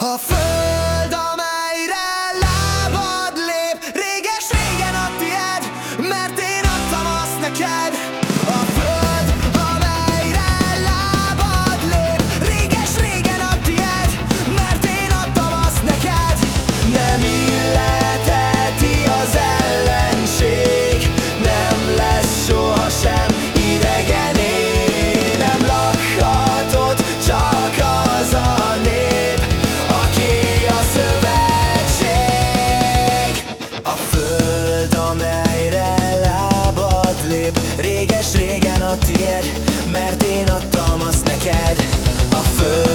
Our first a tiéd Mert én adtam azt neked. A föld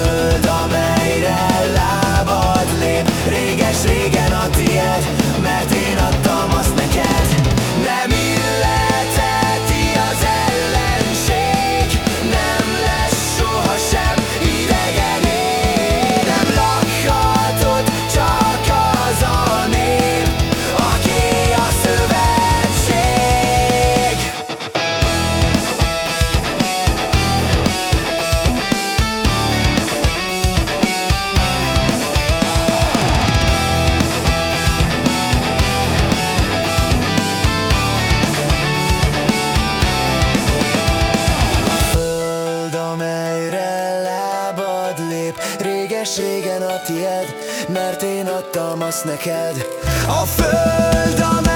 réges-régen a tied Mert én adtam azt neked. A föld, amely